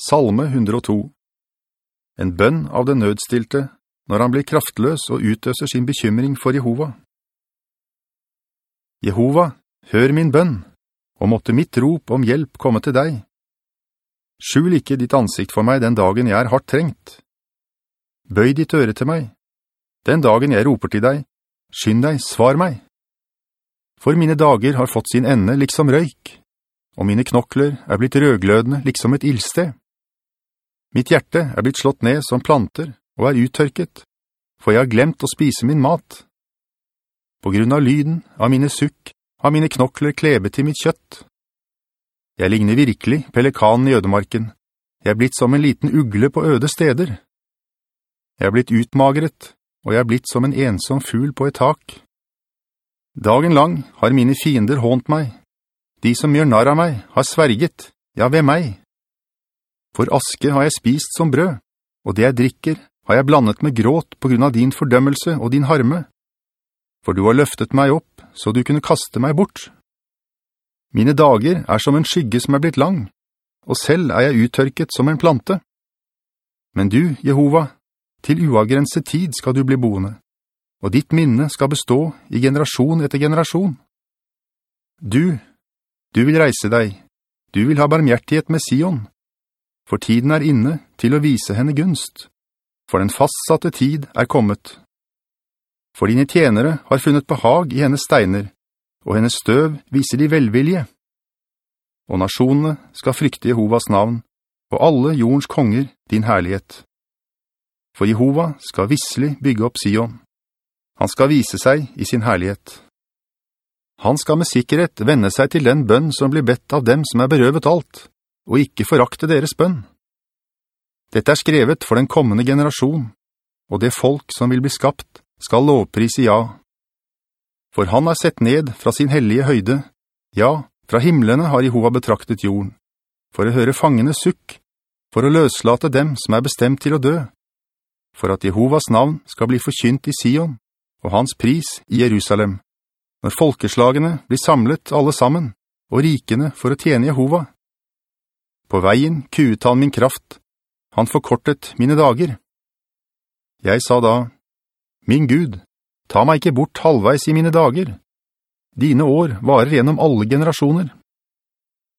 Salme 102 En bønn av den nødstilte når han blir kraftløs og utøser sin bekymring for Jehova. Jehova, hør min bønn, og måtte mitt rop om hjelp komme til deg. Skjul ikke ditt ansikt for meg den dagen jeg er hardt trengt. Bøy ditt øre til meg. Den dagen jeg roper til deg, skynd deg, svar meg. For mine dager har fått sin ende liksom røyk, og mine knokler er blitt rødglødende liksom et ildsted. Mitt hjerte er blitt slått ned som planter og er uttørket, for jeg har glemt å spise min mat. På grunn av lyden av mine sukk har mine knokler klebet til mitt kjøtt. Jeg ligner virkelig pelikanen i ødemarken. Jeg er blitt som en liten ugle på øde steder. Jeg er blitt utmagret, og jeg er blitt som en ensom ful på et tak. Dagen lang har mine fiender hånt meg. De som gjør narr av meg har sverget, ja ved meg. For aske har jeg spist som brød, og det jeg drikker har jeg blandet med gråt på grunn av din fordømmelse og din harme. For du har løftet meg opp, så du kunne kaste meg bort. Mine dager er som en skygge som er blitt lang, og selv er jeg uttørket som en plante. Men du, Jehova, til uavgrenset tid skal du bli boende, og ditt minne skal bestå i generasjon etter generasjon. Du, du vil reise deg, du vil ha barmhjertighet med Sion, for tiden er inne til å vise henne gunst, for den fastsatte tid er kommet. For dine tjenere har funnet behag i hennes steiner, og hennes støv viser de velvilje. Og nasjonene skal frykte Jehovas navn, og alle jordens konger din herlighet. For Jehova skal visselig bygge opp Sion. Han skal vise seg i sin herlighet. Han skal med sikkerhet vende seg til den bønn som blir bedt av dem som er berøvet alt, og ikke forakte deres bønn. Dette er skrevet for den kommende generasjon, og det folk som vil bli skapt skal lovprise ja. For han har sett ned fra sin hellige høyde, ja, fra himmelene har Jehova betraktet jorden, for å høre fangene sukk, for å løslate dem som er bestemt til å dø, for at Jehovas navn skal bli forkynt i Sion, og hans pris i Jerusalem, når folkeslagene blir samlet alle sammen, og rikene for å tjene Jehova. På veien kuet han min kraft. Han forkortet mine dager. Jeg sa da, «Min Gud, ta meg ikke bort halvveis i mine dager. Dine år varer gjennom alle generasjoner.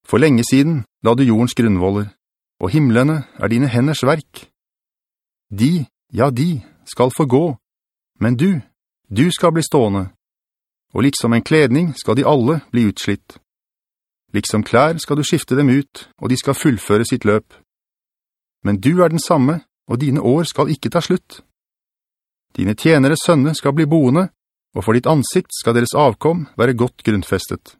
For lenge siden la du jordens grunnvoller, og himmelene er dine henders verk. De, ja de, skal få gå, men du, du skal bli stående, og liksom en kledning skal de alle bli utslitt. Liksom klær skal du skifte dem ut, og de skal fullføre sitt løp. Men du er den samme, og dine år skal ikke ta slutt. Dine tjenere sønne skal bli boende, og for ditt ansikt skal deres avkom være godt grunnfestet.